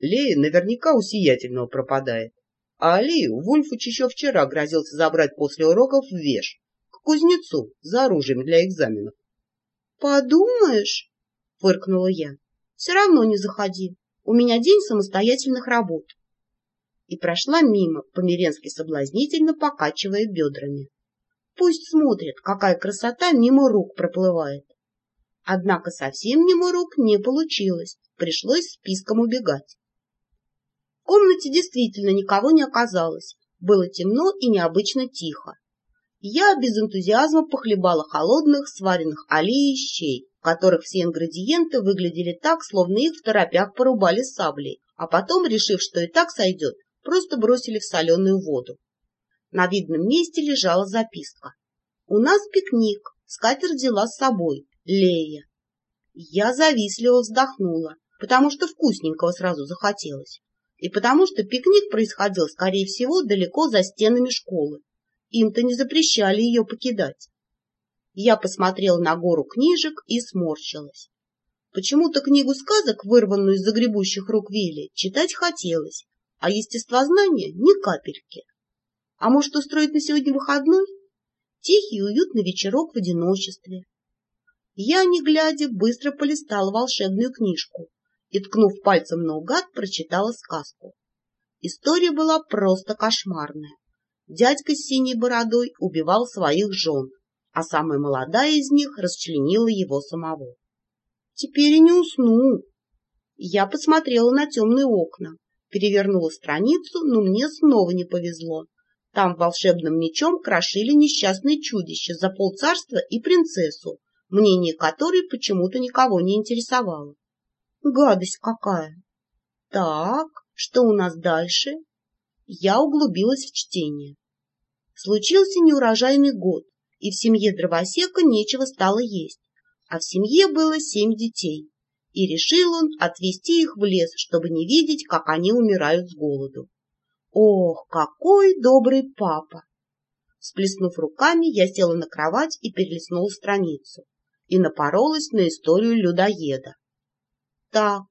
Лея наверняка у сиятельного пропадает. А Алию Вульфуч еще вчера грозился забрать после уроков в Веш, к кузнецу, за оружием для экзаменов. — Подумаешь, — фыркнула я, — все равно не заходи. У меня день самостоятельных работ. И прошла мимо, померенски соблазнительно покачивая бедрами. Пусть смотрит, какая красота мимо рук проплывает. Однако совсем мимо рук не получилось, пришлось списком убегать. Комнате действительно никого не оказалось, было темно и необычно тихо. Я без энтузиазма похлебала холодных, сваренных аллеей щей, в которых все ингредиенты выглядели так, словно их в торопях порубали саблей, а потом, решив, что и так сойдет, просто бросили в соленую воду. На видном месте лежала записка. «У нас пикник, скатерть взяла с собой, Лея». Я завистливо вздохнула, потому что вкусненького сразу захотелось, и потому что пикник происходил, скорее всего, далеко за стенами школы. Им-то не запрещали ее покидать. Я посмотрела на гору книжек и сморщилась. Почему-то книгу сказок, вырванную из загребущих рук Вилли, читать хотелось, а естествознание — ни капельки. А может, устроить на сегодня выходной? Тихий уютный вечерок в одиночестве. Я, не глядя, быстро полистала волшебную книжку и, ткнув пальцем наугад, прочитала сказку. История была просто кошмарная. Дядька с синей бородой убивал своих жен, а самая молодая из них расчленила его самого. Теперь и не усну. Я посмотрела на темные окна, перевернула страницу, но мне снова не повезло. Там волшебным мечом крошили несчастные чудища за полцарства и принцессу, мнение которой почему-то никого не интересовало. Гадость какая! Так, что у нас дальше? Я углубилась в чтение. Случился неурожайный год, и в семье дровосека нечего стало есть, а в семье было семь детей и решил он отвезти их в лес, чтобы не видеть, как они умирают с голоду. Ох, какой добрый папа! Сплеснув руками, я села на кровать и перелистнула страницу и напоролась на историю людоеда. Так,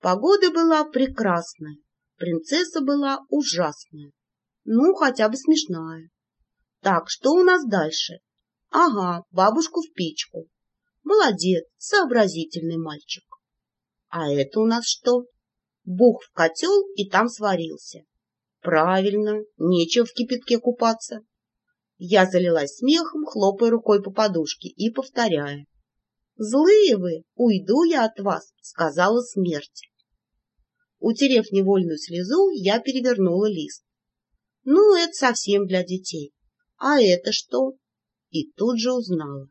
погода была прекрасная, принцесса была ужасная, ну, хотя бы смешная. Так, что у нас дальше? Ага, бабушку в печку. Молодец, сообразительный мальчик. А это у нас что? Бух в котел и там сварился. Правильно, нечего в кипятке купаться. Я залилась смехом, хлопая рукой по подушке и повторяя. «Злые вы, уйду я от вас», — сказала смерть. Утерев невольную слезу, я перевернула лист. Ну, это совсем для детей. А это что? И тут же узнала.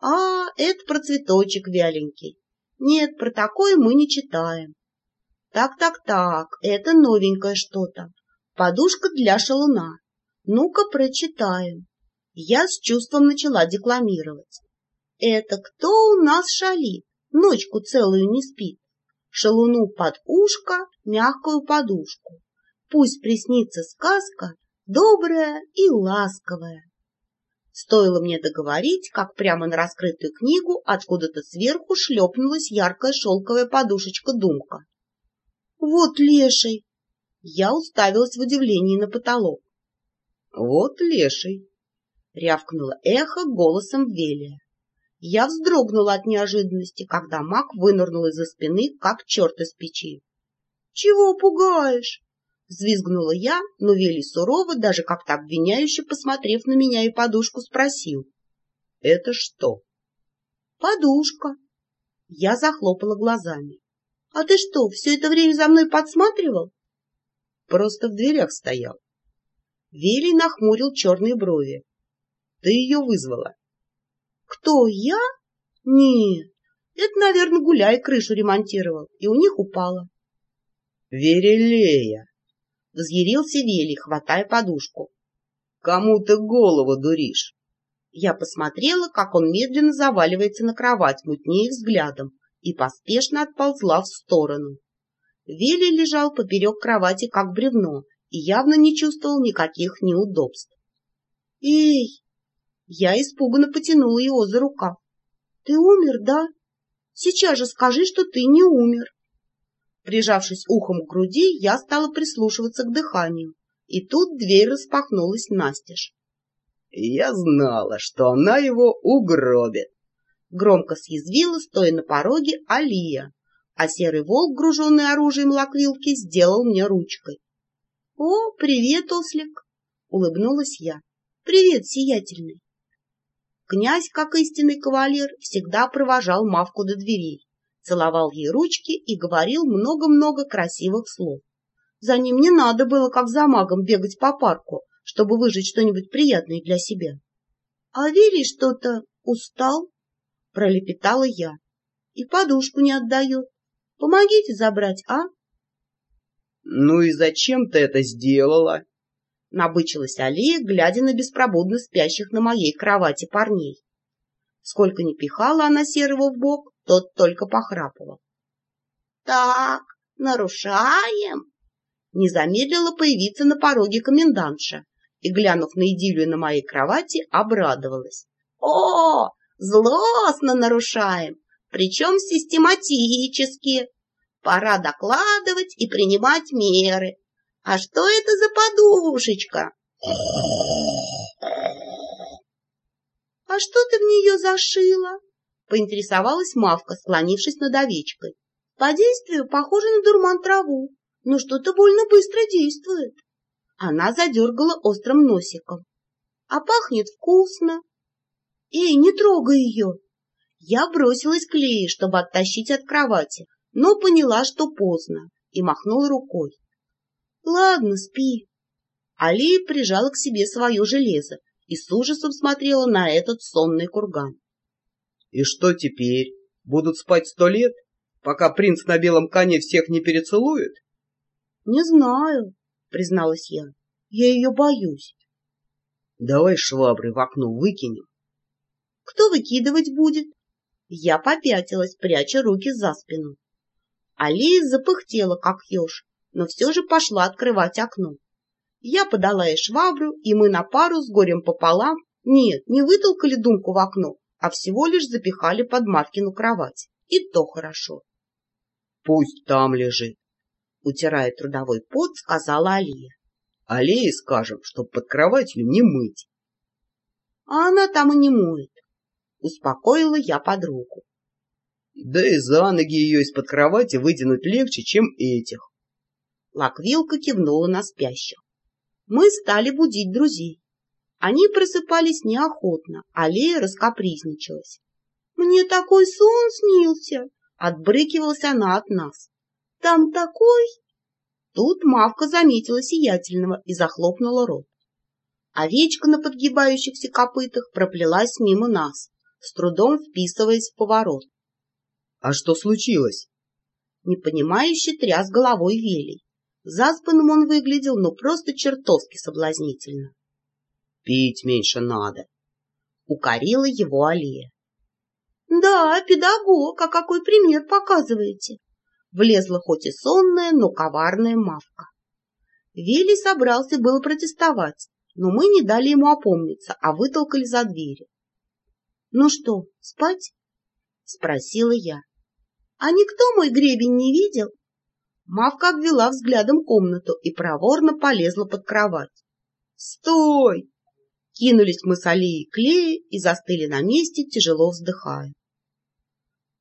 А, это про цветочек вяленький. Нет, про такое мы не читаем. Так-так-так, это новенькое что-то. Подушка для шалуна. Ну-ка, прочитаем. Я с чувством начала декламировать. Это кто у нас шалит, ночку целую не спит? Шалуну под ушко мягкую подушку. Пусть приснится сказка добрая и ласковая. Стоило мне договорить, как прямо на раскрытую книгу откуда-то сверху шлепнулась яркая шелковая подушечка-думка. «Вот леший!» Я уставилась в удивлении на потолок. «Вот леший!» — рявкнуло эхо голосом Велия. Я вздрогнула от неожиданности, когда маг вынырнул из-за спины, как черт из печи. — Чего пугаешь? Взвизгнула я, но Вели сурово, даже как-то обвиняюще посмотрев на меня и подушку, спросил. — Это что? — Подушка. Я захлопала глазами. — А ты что, все это время за мной подсматривал? — Просто в дверях стоял. Вели нахмурил черные брови. — Ты ее вызвала. — Кто, я? — Нет, это, наверное, гуляй крышу ремонтировал, и у них упала. — Верелея! — взъярился Вели, хватая подушку. — Кому ты голову дуришь? Я посмотрела, как он медленно заваливается на кровать мутнее взглядом, и поспешно отползла в сторону. Вели лежал поперек кровати, как бревно, и явно не чувствовал никаких неудобств. «Эй!» Я испуганно потянула его за рукав. «Ты умер, да? Сейчас же скажи, что ты не умер!» Прижавшись ухом к груди, я стала прислушиваться к дыханию, и тут дверь распахнулась настежь. — Я знала, что она его угробит. Громко съязвила, стоя на пороге, Алия, а серый волк, груженный оружием лаквилки, сделал мне ручкой. — О, привет, ослик! — улыбнулась я. — Привет, сиятельный! Князь, как истинный кавалер, всегда провожал Мавку до дверей, целовал ей ручки и говорил много-много красивых слов. За ним не надо было, как за магом, бегать по парку, чтобы выжить что-нибудь приятное для себя. — А Вилли что-то устал, — пролепетала я, — и подушку не отдает. Помогите забрать, а? — Ну и зачем ты это сделала? — набычилась Алия, глядя на беспробудно спящих на моей кровати парней. Сколько ни пихала она серого в бок, тот только похрапывал. — Так, нарушаем, не замедлила появиться на пороге комендантша и, глянув на идиллию на моей кровати, обрадовалась. «О, злостно нарушаем, причем систематически. Пора докладывать и принимать меры. А что это за подушечка?» «А что ты в нее зашила?» — поинтересовалась Мавка, склонившись над овечкой. «По действию похоже на дурман траву но что-то больно быстро действует. Она задергала острым носиком. А пахнет вкусно. Эй, не трогай ее. Я бросилась к Лее, чтобы оттащить от кровати, но поняла, что поздно, и махнула рукой. Ладно, спи. Алия прижала к себе свое железо и с ужасом смотрела на этот сонный курган. — И что теперь? Будут спать сто лет, пока принц на белом коне всех не перецелует? — Не знаю, — призналась я. — Я ее боюсь. — Давай швабры в окно выкинем. — Кто выкидывать будет? Я попятилась, пряча руки за спину. Алия запыхтела, как еж, но все же пошла открывать окно. Я подала ей швабру, и мы на пару с горем пополам, нет, не вытолкали думку в окно, а всего лишь запихали под Маркину кровать. И то хорошо. — Пусть там лежит, утирая трудовой пот, сказала Алия. Алие скажем, чтоб под кроватью не мыть. А она там и не моет. Успокоила я подругу. Да и за ноги ее из-под кровати вытянуть легче, чем этих. Лаквилка кивнула на спящих. Мы стали будить друзей. Они просыпались неохотно, а Лея раскапризничалась. «Мне такой сон снился!» — отбрыкивалась она от нас. Там такой...» Тут Мавка заметила сиятельного и захлопнула рот. Овечка на подгибающихся копытах проплелась мимо нас, с трудом вписываясь в поворот. — А что случилось? Непонимающе тряс головой Велий. Заспанным он выглядел, но просто чертовски соблазнительно. — Пить меньше надо. Укорила его Алия. — Да, педагог, а какой пример показываете? влезла хоть и сонная, но коварная мавка. Вилли собрался было протестовать, но мы не дали ему опомниться, а вытолкали за двери. — Ну что, спать? — спросила я. — А никто мой гребень не видел? Мавка обвела взглядом комнату и проворно полезла под кровать. «Стой!» Кинулись мы с Алией к Лее и застыли на месте, тяжело вздыхая.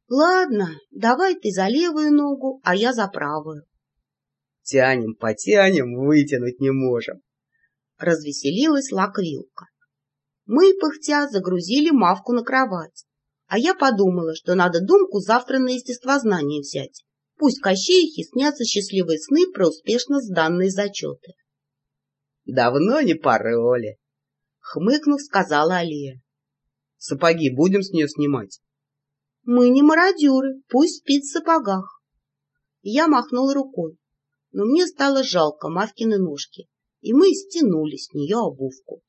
Ладно, давай ты за левую ногу, а я за правую. Тянем, потянем, вытянуть не можем. Развеселилась лаквилка. Мы, пыхтя, загрузили мавку на кровать. А я подумала, что надо думку завтра на естествознание взять. Пусть Кощеихе снятся счастливые сны про успешно сданные зачеты. — Давно не пароли, — хмыкнув, сказала Алия. — Сапоги будем с нее снимать? Мы не мародеры, пусть спит в сапогах. Я махнул рукой, но мне стало жалко Мавкины ножки, и мы стянули с нее обувку.